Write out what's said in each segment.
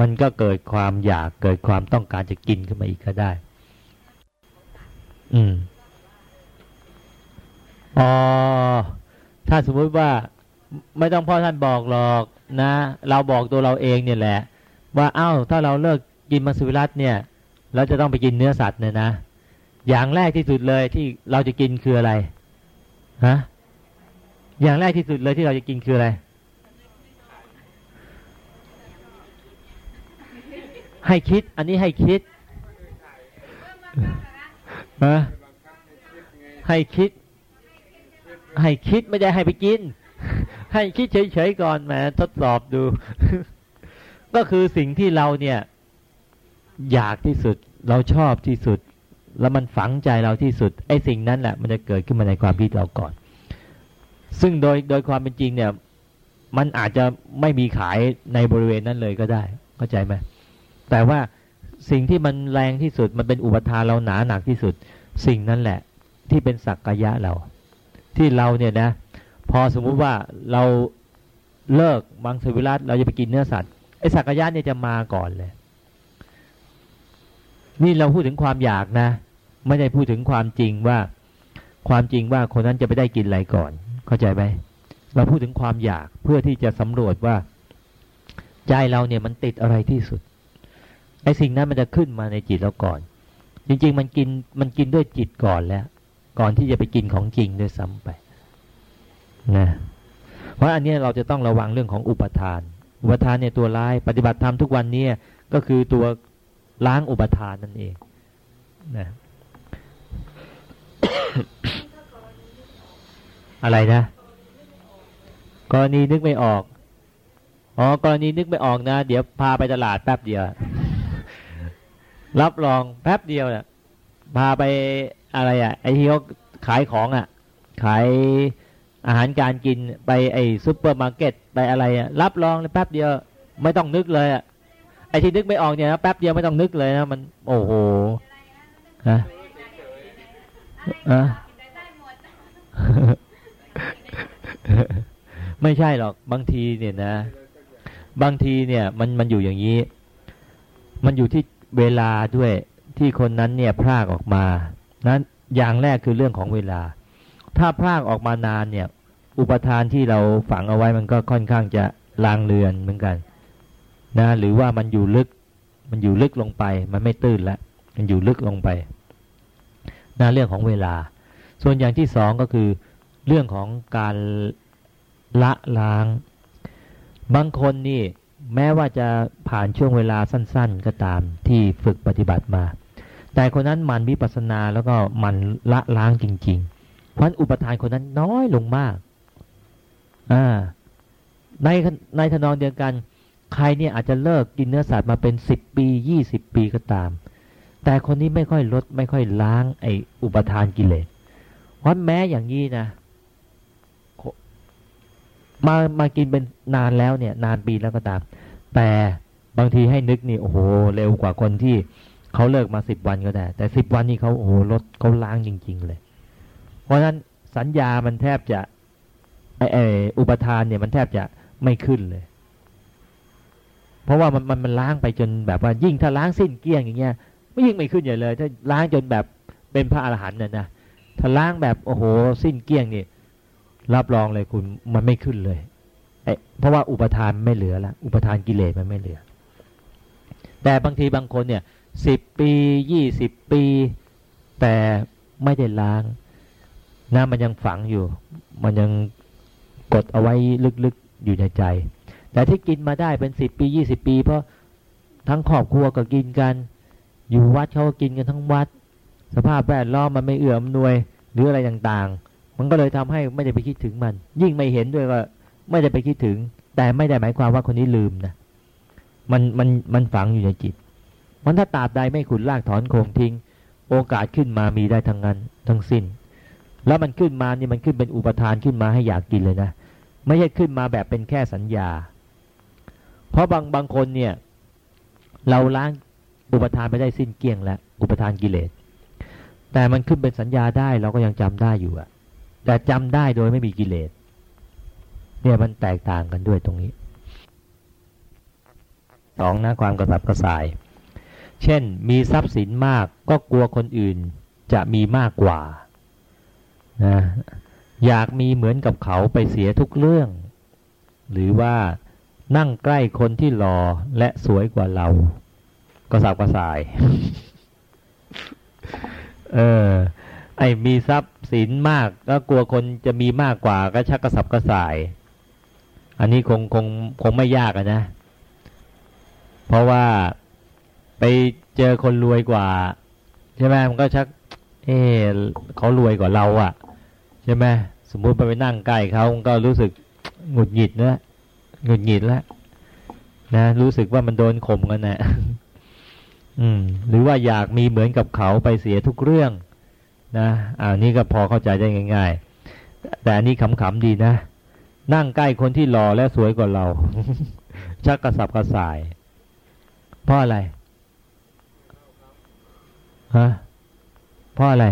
มันก็เกิดความอยากเกิดความต้องการจะกินขึ้นมาอีกก็ได้ อืมอ๋อถ้าสมมติว่าไม่ต้องพ่อท่านบอกหรอกนะ เราบอกตัวเราเองเนี่ยแหละ ว่าเอา้าถ้าเราเลิกกินมังสวิรัตเนี่ย เราจะต้องไปกินเนื้อสัตว์เนี่ยนะอย่างแรกที่สุดเลยที่เราจะกินคืออะไรฮะอย่างแรกที่สุดเลยที่เราจะกินคืออะไร ให้คิด อันนี้ให้คิดฮะให้คิด ให้คิดไม่ได้ให้ไปกิน ให้คิดเฉยๆก่อนแหมทดสอบดู ก็คือสิ่งที่เราเนี่ย อยากที่สุด เราชอบที่สุด แล้วมันฝังใจเราที่สุดไอ้สิ่งนั้นแหละมันจะเกิดขึ้นมาในความคิดเราก่อน ซึ่งโดยโดยความเป็นจริงเนี่ย มันอาจจะไม่มีขายในบริเวณนั้นเลยก็ได้ เข้าใจไหม แต่ว่าสิ่งที่มันแรงที่สุดมันเป็นอุปทานเราหนาหนักที่สุด สิ่งนั้นแหละ ที่เป็นสักกายะเรา ที่เราเนี่ยนะ พอสมมุติว่าเราเลิกมังสวิรัตเราจะไปกินเนื้อสัตว์ไอ้สักกายะเนี่ยจะมาก่อนเลย นี่เราพูดถึงความอยากนะ ไม่ได้พูดถึงความจริงว่า ความจริงว่าคนนั้นจะไปได้กินอะไรก่อน เข้าใจไหมเราพูดถึงความอยากเพื่อที่จะสำรวจว่า ใจเราเนี่ยมันติดอะไรที่สุด อ้สิ่งนั้นมันจะขึ้นมาในจิตเราก่อน จริง ๆ มันกินมันกินด้วยจิตก่อนแล้ว ก่อนที่จะไปกินของจริงด้วยซ้ำไปนะเพราะอันนี้เราจะต้องระวังเรื่องของอุปทาน อุปทานเนี่ยตัวร้ายปฏิบัติธรรมทุกวันนี้ก็คือตัวล้างอุปทานนั่นเองนะอะไรนะกรณีนึกไม่ออก อ๋อ กรณีนึกไม่ออกนะ เดี๋ยวพาไปตลาดแป๊บเดียว รับรองแป๊บเดียวเนะ่ยพาไปอะไรอะ่ะ ไอที่เขาขายของอะ่ะ ขายอาหารการกินไปไอซุปเปอร์มาร์เก็ตไปอะไรอะ่ะ รับรองเลยแป๊บเดียวไม่ต้องนึกเลยอะ่ะไอที่นึกไม่ออกเนี่ยแป๊บเดียวไม่ต้องนึกเลยนะมันโอ้โหฮะอะไม่ใช่หรอกบางทีเนี่ยนะ บางทีเนี่ย มันมันอยู่อย่างนี้ มันอยู่ที่ เวลาด้วยที่คนนั้นเนี่ยพลากออกมานั้นอย่างแรกคือเรื่องของเวลา ถ้าพลากออกมานานเนี่ย อุปทานที่เราฝังเอาไว้มันก็ค่อนข้างจะลางเลือนเหมือนกันนะหรือว่ามันอยู่ลึกมันอยู่ลึกลงไป มันไม่ตื้นล้วมันอยู่ลึกลงไปนะเรื่องของเวลา ส่วนอย่างที่สองก็คือ เรื่องของการละล้าง บางคนนี่ แม้ว่าจะผ่านช่วงเวลาสั้น ๆ ก็ตามที่ฝึกปฏิบัติมา แต่คนนั้นมันวิปัสนาแล้วก็มันละล้างจริง ๆ เพราะอุปทานคนนั้นน้อยลงมากอ่าในในทนองเดียวกัน ใครเนี่ยอาจจะเลิกกินเนื้อสัตว์มาเป็นสิบปียี่สิบปีก็ตาม แต่คนนี้ไม่ค่อยลดไม่ค่อยล้างไอ้อุปทานกิเลสเพราะแม้อย่างนี้นะ มามากินเป็นนานแล้วเนี่ย นานปีแล้วก็ตาม แต่บางทีให้นึกนี่โอ้โหเร็วกว่าคนที่เขาเลิกมาสิบวันก็ได้ แต่สิบวันนี้เขาโอ้โหลดเขาล้างจริง ๆ เลย เพราะฉะนั้นสัญญามันแทบจะไอไออุปทานเนี่ยมันแทบจะไม่ขึ้นเลย เพราะว่ามันมันมันล้างไปจนแบบว่ายิ่งถ้าล้างสิ้นเกลี้ยงอย่างเงี้ยไม่ยิ่งไม่ขึ้นใหญ่เลย ถ้าล้างจนแบบเป็นพระอรหันต์น่ะนะถ้าล้างแบบโอ้โหสิ้นเกลี้ยงนี่ รับรองเลยคุณมันไม่ขึ้นเลยเพราะว่าอุปทานไม่เหลือละอุปทานกิเลสมันไม่เหลือ แต่บางทีบางคนเนี่ยสิบปียี่สิบปี แต่ไม่ได้ล้างนะมันยังฝังอยู่ มันยังกดเอาไว้ลึกๆอยู่ในใจ แต่ที่กินมาได้เป็นสิบปียี่สิบปี เพราะทั้งครอบครัวก็กินกัน อยู่วัดเขาก็กินกันทั้งวัด สภาพแวดล้อมมันไม่เอื้ออำนวยหรืออะไรต่างๆ มันก็เลยทำให้ไม่ได้ไปคิดถึงมัน ยิ่งไม่เห็นด้วยว่าไม่ได้ไปคิดถึง แต่ไม่ได้หมายความว่าคนนี้ลืมนะมันมันมันฝังอยู่ในจิตมันถ้าตาบใดไม่ขุดลากถอนโคงทิ้ง โอกาสขึ้นมามีได้ทั้งนั้นทั้งสิ้น แล้วมันขึ้นมานี่มันขึ้นเป็นอุปทานขึ้นมาให้อยากกินเลยนะไม่ใช่ขึ้นมาแบบเป็นแค่สัญญา เพราะบางบางคนเนี่ย เราล้างอุปทานไปได้สิ้นเกลี้ยงแล้วอุปทานกิเลสแต่มันขึ้นเป็นสัญญาได้เราก็ยังจำได้อยู่อะ แต่จำได้โดยไม่มีกิเลส เนี่ยมันแตกต่างกันด้วยตรงนี้สองนะความกระสับกระส่าย เช่น มีทรัพย์สินมากก็กลัวคนอื่นจะมีมากกว่านะอยากมีเหมือนกับเขาไปเสียทุกเรื่อง หรือว่านั่งใกล้คนที่หล่อและสวยกว่าเราก็สับกระส่าย เออ ไอ้มีทรัพย์สินมากก็กลัวคนจะมีมากกว่าก็ชักกระสับกระส่าย อันนี้คงคงคงไม่ยากนะ เพราะว่าไปเจอคนรวยกว่า ใช่ไหมมันก็ชัก เออเขารวยกว่าเราอะ่ะ ใช่ไหมสมมุติไปไปนั่งใกล้เขาก็รู้สึกหงุดหงิดนะหงุดหงิดแล้วนะรู้สึกว่ามันโดนข่มกันนะอืม หรือว่าอยากมีเหมือนกับเขาไปเสียทุกเรื่อง นะอ่านี่ก็พอเข้าใจได้ง่าย ๆ แต่อันนี้ขำๆดีนะ นั่งใกล้คนที่หล่อและสวยกว่าเรา ชักกระสับกระส่าย เพราะอะไรฮะเพราะอะไร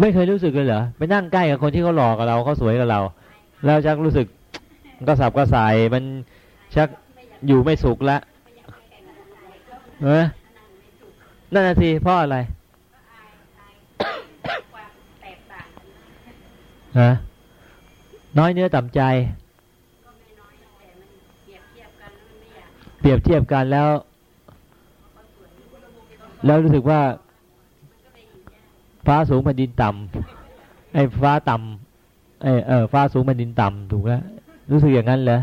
ไม่เคยรู้สึกเลยเหรอไปนั่งใกล้กับคนที่เขาหล่อกับเราเขาสวยกับเรา แล้วชักรู้สึกกระสับกระส่ายมันชักอยู่ไม่สุขละเออ นั่นนาทีเพราะอะไรฮะน้อยเนื้อต่ำใจ เปรียบเทียบกันแล้ว แล้วรู้สึกว่า ฟ้าสูงแผ่นดินต่ำไอ้ฟ้าต่ำไอ้เออฟ้าสูงแผ่นดินต่ำถูกแล้วรู้สึกอย่างนั้นเหรอ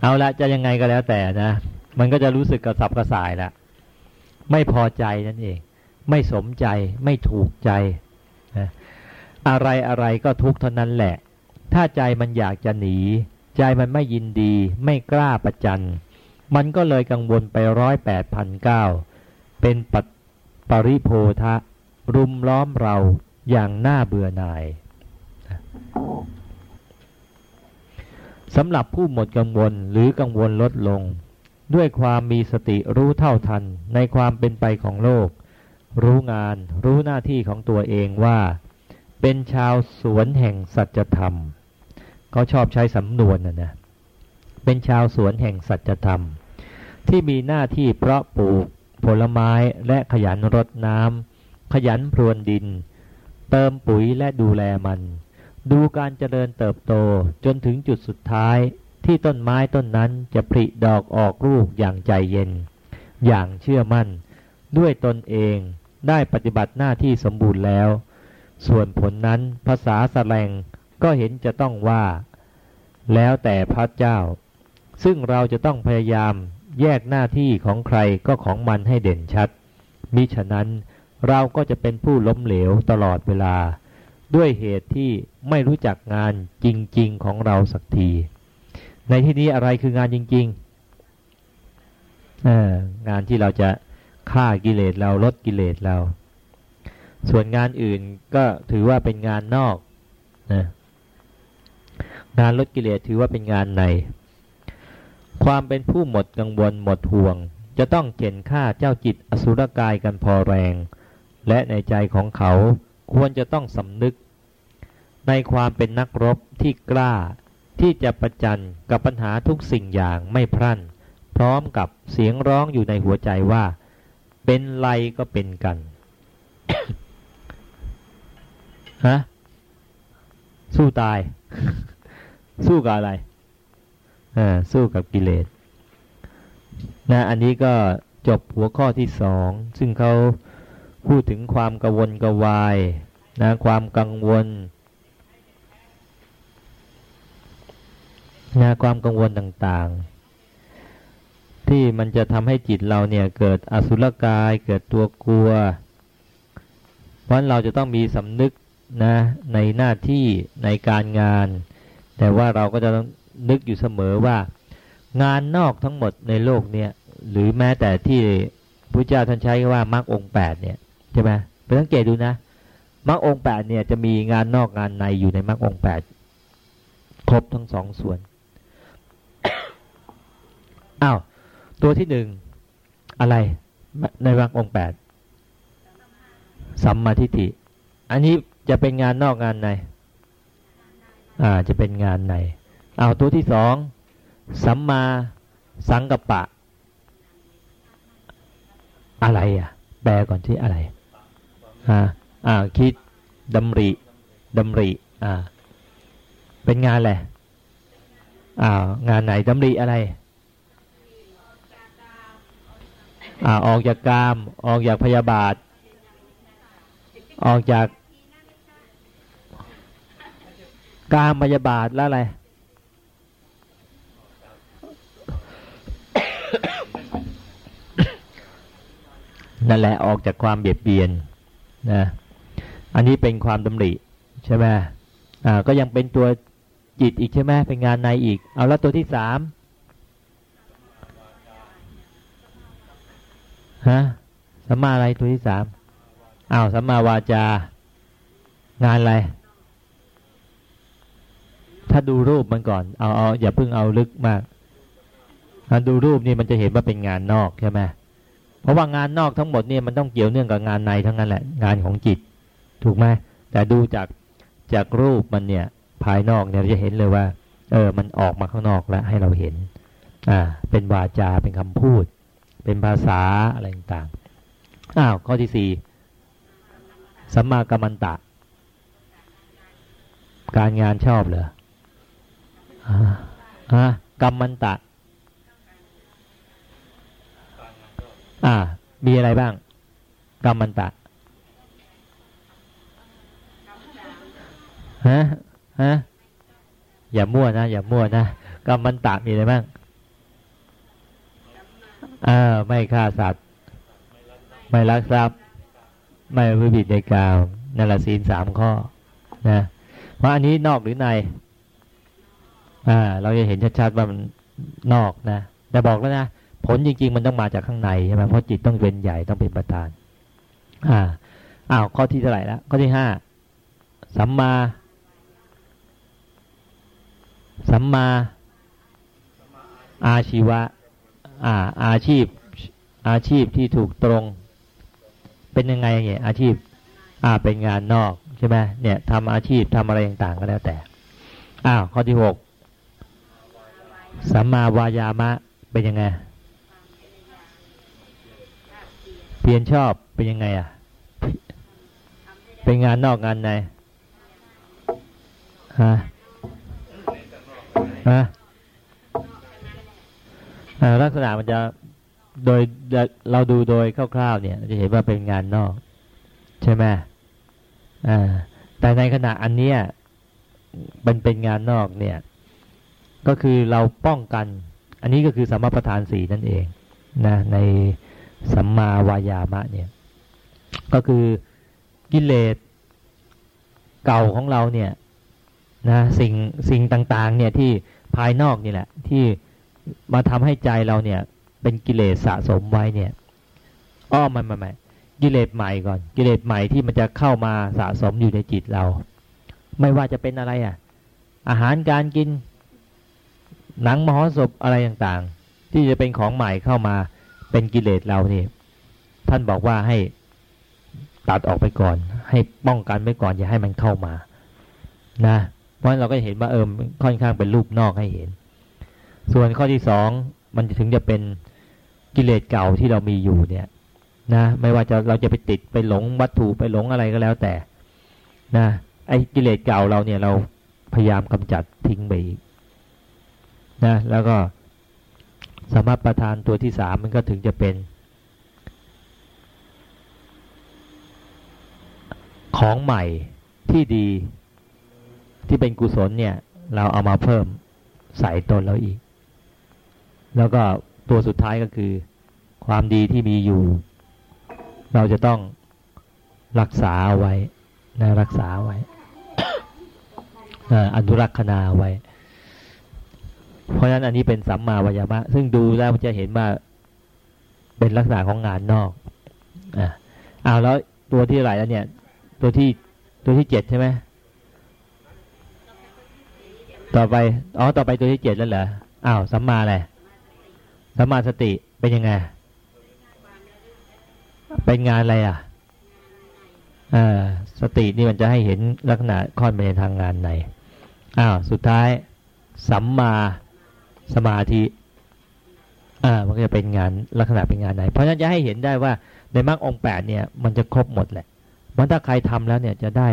เอาละจะยังไงก็แล้วแต่นะ มันก็จะรู้สึกกระสับกระส่ายละไม่พอใจนั่นเอง ไม่สมใจไม่ถูกใจนะอะไรอะไรก็ทุกเท่านั้นแหละ ถ้าใจมันอยากจะหนี ใจมันไม่ยินดี ไม่กล้าประจัน มันก็เลยกังวลไปร้อยแปดพันเก้าเป็นปปริโพธะรุมล้อมเราอย่างน่าเบื่อหน่ายสำหรับผู้หมดกังวลหรือกังวลลดลง ด้วยความมีสติรู้เท่าทันในความเป็นไปของโลก รู้งานรู้หน้าที่ของตัวเองว่า เป็นชาวสวนแห่งสัจธรรมเขาชอบใช้สำนวนนะนะเป็นชาวสวนแห่งสัจธรรม ที่มีหน้าที่เพาะปลูก ผลไม้และขยันรดน้ำขยันพรวนดิน เติมปุ๋ยและดูแลมัน ดูการเจริญเติบโตจนถึงจุดสุดท้าย ที่ต้นไม้ต้นนั้นจะผลิดอกออกลูกอย่างใจเย็น อย่างเชื่อมั่น ด้วยตนเองได้ปฏิบัติหน้าที่สมบูรณ์แล้ว ส่วนผลนั้นภาษาสแลงก็เห็นจะต้องว่า แล้วแต่พระเจ้า ซึ่งเราจะต้องพยายามแยกหน้าที่ของใครก็ของมันให้เด่นชัด มิฉะนั้นเราก็จะเป็นผู้ล้มเหลวตลอดเวลา ด้วยเหตุที่ไม่รู้จักงานจริงๆของเราสักที ในที่นี้อะไรคืองานจริงๆงานที่เราจะฆ่ากิเลสเราลดกิเลสเรา ส่วนงานอื่นก็ถือว่าเป็นงานนอกนะงานลดกิเลสถือว่าเป็นงานใน ความเป็นผู้หมดกังวลหมดห่วง จะต้องเข็นฆ่าเจ้าจิตอสุรกายกันพอแรง และในใจของเขาควรจะต้องสำนึก ในความเป็นนักรบที่กล้า ที่จะประจันกับปัญหาทุกสิ่งอย่างไม่พรั่น พร้อมกับเสียงร้องอยู่ในหัวใจว่า เป็นไรก็เป็นกันฮะสู้ตาย สู้กับอะไรอ่าสู้กับกิเลสนะอันนี้ก็จบหัวข้อที่สองซึ่งเขาพูดถึงความกังวลกวายนะความกังวล นะความกังวลต่างๆ ที่มันจะทำให้จิตเราเนี่ยเกิดอสุรกายเกิดตัวกลัว เพราะเราจะต้องมีสำนึกนะในหน้าที่ในการงาน แต่ว่าเราก็จะต้องนึกอยู่เสมอว่า งานนอกทั้งหมดในโลกเนี่ยหรือแม้แต่ที่พระเจ้าท่านใช้ว่ามรรคองแปดเนี่ยใช่ไหมไปสังเกตดูนะมรรคองแปดเนี่ยจะมีงานนอกงานในอยู่ในมรรคองแปดครบทั้งสองส่วน อ้าวตัวที่หนึ่งอะไรในมรรคองแปดสัมมาทิฏฐิ อันนี้จะเป็นงานนอกงานใน อ่าจะเป็นงานในเอาตัวที่สองสัมมาสังกปะ อะไรอะ แปลก่อนที่อะไรอ่าอ่าคิดดำริดำริ อ่า เป็นงานแหละอ่างานไหนดำริอะไร อ่าออกจากกาม ออกจากพยาบาท ออกจากกามพยาบาทแล้วอะไรนั่นแหละออกจากความเบียดเบียนนะอันนี้เป็นความดำริใช่ไหมอ่าก็ยังเป็นตัวจิตอีกใช่ไหมเป็นงานในอีก เอาแล้วตัวที่สาม ฮะสัมมาอะไรตัวที่สามอ้าวสัมมาวาจา งานอะไร ถ้าดูรูปมันก่อนเอาเอาอย่าเพิ่งเอาลึกมากถ้าดูรูปนี่มันจะเห็นว่าเป็นงานนอกใช่ไหมเพราะว่างานนอกทั้งหมดเนี่ยมันต้องเกี่ยวเนื่องกับงานในทั้งนั้นแหละ งานของจิต ถูกไหมแต่ดูจากจากรูปมันเนี่ย ภายนอกเนี่ยเราจะเห็นเลยว่า เออ มันออกมาข้างนอกแล้วให้เราเห็น อ่า เป็นวาจาเป็นคำพูด เป็นภาษาอะไรต่างๆอ้าวข้อที่สี่สัมมากัมมันตะ การงานชอบเหรอฮะกัมมันตะ อ่า มีอะไรบ้างกรรมันตะฮะฮะอย่ามั่วนะ อย่ามั่วนะกรรมันตะมีอะไรบ้าง อ่าไม่ฆ่าสัตว์ ไม่ลักทรัพย์ ไม่วิบิดในกาวนั่นละศีลสามข้อนะว่าอันนี้นอกหรือในอ่าเราจะเห็นชัดๆว่ามันนอกนะแต่บอกแล้วนะผลจริง ๆ มันต้องมาจากข้างในใช่ไหมเพราะจิตต้องเป็นใหญ่ต้องเป็นประธาน อ่าอ้าวข้อที่เท่าไหร่แล้วข้อที่ห้าสัมมา สัมมา อาชีวะ อาอาชีพอาชีพที่ถูกตรง เป็นยังไงเนี่ยอาชีพอ่าเป็นงานนอกใช่ไหมเนี่ยทำอาชีพทำอะไรต่างๆก็แล้วแต่อ้าวข้อที่หกสัมมาวายามะเป็นยังไง เพียรชอบเป็นยังไงอะ เป็นงานนอกงานในฮะฮะ ลักษณะมันจะโดยเราดูโดยคร่าวๆเนี่ย จะเห็นว่าเป็นงานนอก ใช่ไหมอ่าแต่ในขณะอันเนี้ยมันเป็นงานนอกเนี่ย ก็คือเราป้องกัน อันนี้ก็คือสมประทานสีนั่นเองนะในสัมมาวายามะเนี่ย ก็คือกิเลสเก่าของเราเนี่ยนะสิ่งสิ่งต่างๆเนี่ยที่ภายนอกนี่แหละ ที่ มาทำให้ใจเราเนี่ย เป็นกิเลสสะสมไว้เนี่ยอ้อมันมาใหม่กิเลสใหม่ก่อน กิเลสใหม่ที่มันจะเข้ามาสะสมอยู่ในจิตเรา ไม่ว่าจะเป็นอะไรอะ อาหารการกิน หนังมหรสพอะไรต่างๆ ที่จะเป็นของใหม่เข้ามาเป็นกิเลสเราเนี่ยท่านบอกว่าให้ตัดออกไปก่อน ให้ป้องกันไว้ก่อนอย่าให้มันเข้ามา นะ เพราะเราก็เห็นว่าเออค่อนข้างเป็นรูปนอกให้เห็น ส่วนข้อที่สองมันถึงจะเป็นกิเลสเก่าที่เรามีอยู่เนี่ย นะ ไม่ว่าจะเราจะไปติดไปหลงวัตถุไปหลงอะไรก็แล้วแต่ นะไอ้กิเลสเก่าเราเนี่ยเราพยายามกำจัดทิ้งไปอีกนะแล้วก็สามารถประทานตัวที่สามมันก็ถึงจะเป็น ของใหม่ที่ดีที่เป็นกุศลเนี่ย เราเอามาเพิ่มใส่ตนเราอีก แล้วก็ตัวสุดท้ายก็คือ ความดีที่มีอยู่ เราจะต้องรักษาไว้นะรักษาไว้อนุรักษณาไว้ เพราะฉะนั้นอันนี้เป็นสัมมาวายามะ ซึ่งดูแล้วจะเห็นว่าเป็นลักษณะของงานนอกอ่าเอาแล้วตัวที่ไหนแล้วเนี่ย ตัวที่ตัวที่เจ็ดใช่ไหมต่อไป อ๋อ ต่อไปตัวที่เจ็ดแล้วเหรอ อ้าว สัมมาอะไร สัมมาสติเป็นยังไง เป็นงานอะไรอะอ่าสตินี่มันจะให้เห็นลักษณะค่อนไปในทางงานไหนอ้าวสุดท้าย สัมมาสมาธิอ่ามันก็จะเป็นงานลักษณะเป็นงานไหน เพราะฉะนั้นจะให้เห็นได้ว่าในมรรคองแปดเนี่ยมันจะครบหมดแหละมันถ้าใครทำแล้วเนี่ยจะได้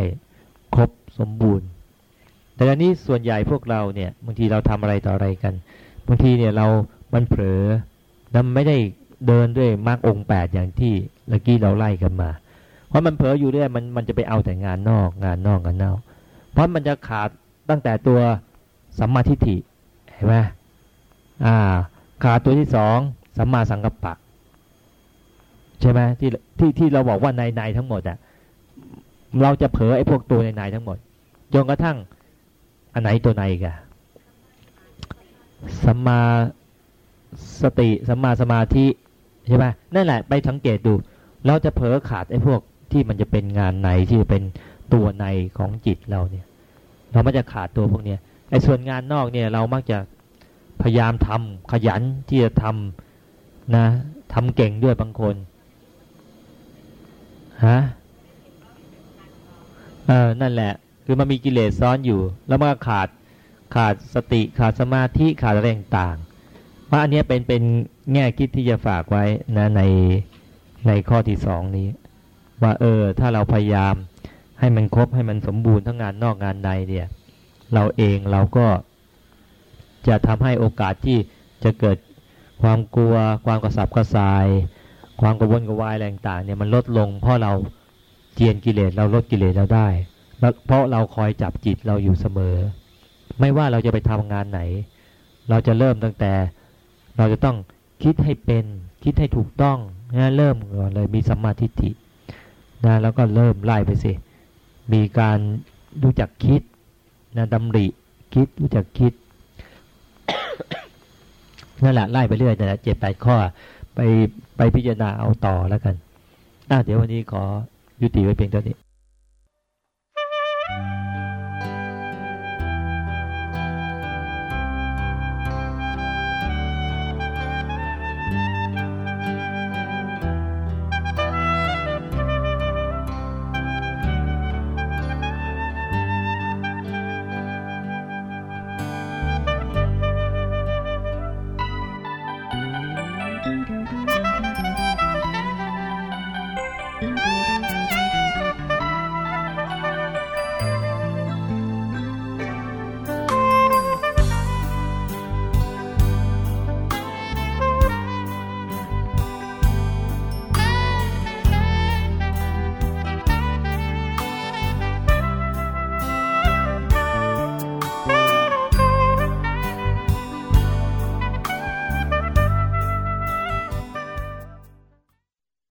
ครบสมบูรณ์ แต่อันนี้ส่วนใหญ่พวกเราเนี่ยบางทีเราทำอะไรต่ออะไรกันบางทีเนี่ยเรา มันเผลอแล้วไม่ได้เดินด้วยมรรคองแปดอย่างที่เมื่อกี้เราไล่กันมา เพราะมันเผลออยู่เรื่อยมันมันจะไปเอาแต่งานนอกงานนอกงานนอกเพราะมันจะขาดตั้งแต่ตัวสัมมาทิฏฐิเห็นไหมอ่า ขาดตัวที่สองสัมมาสังกัปปะใช่ไหมที่ที่ที่เราบอกว่าในในทั้งหมดอะเราจะเผลอไอ้พวกตัวในในทั้งหมดจนกระทั่งอันไหนตัวในกันสัมมา สติสัมมาสมาธิใช่ไหมนั่นแหละไปสังเกตดู เราจะเผลอขาดไอ้พวกที่มันจะเป็นงานในที่เป็นตัวในของจิตเราเนี่ย เราไม่จะขาดตัวพวกเนี้ยไอ้ส่วนงานนอกเนี่ยเรามักจะพยายามทำขยันที่จะทำนะทำเก่งด้วยบางคนฮะเออนั่นแหละ คือมันมีกิเลสซ้อนอยู่ แล้วมันก็ขาดขาดสติขาดสมาธิขาดอะไรต่าง เพราะอันนี้เป็นเป็นแง่คิดที่จะฝากไว้นะในในข้อที่สองนี้ ว่าเออถ้าเราพยายามให้มันครบให้มันสมบูรณ์ทั้งงานนอกงานในเนี่ย เราเองเราก็จะทำให้โอกาสที่จะเกิดความกลัว ความกระสับกระส่าย ความกระวนกระวายแรงต่างเนี่ยมันลดลง เพราะเราเจียนกิเลสเราลดกิเลสเราได้เพราะเราคอยจับจิตเราอยู่เสมอ ไม่ว่าเราจะไปทำงานไหน เราจะเริ่มตั้งแต่ เราจะต้องคิดให้เป็น คิดให้ถูกต้องนะเริ่มก่อนเลยมีสัมมาทิฏฐินะแล้วก็เริ่มไล่ไปสิ มีการรู้จักคิดนะดำริ คิดรู้จักคิดนั่นแหละไล่ไปเรื่อยแต่ละเจ็ดแปดข้อไปไปพิจารณาเอาต่อแล้วกันอะเดี๋ยววันนี้ขอยุติไว้เพียงเท่านี้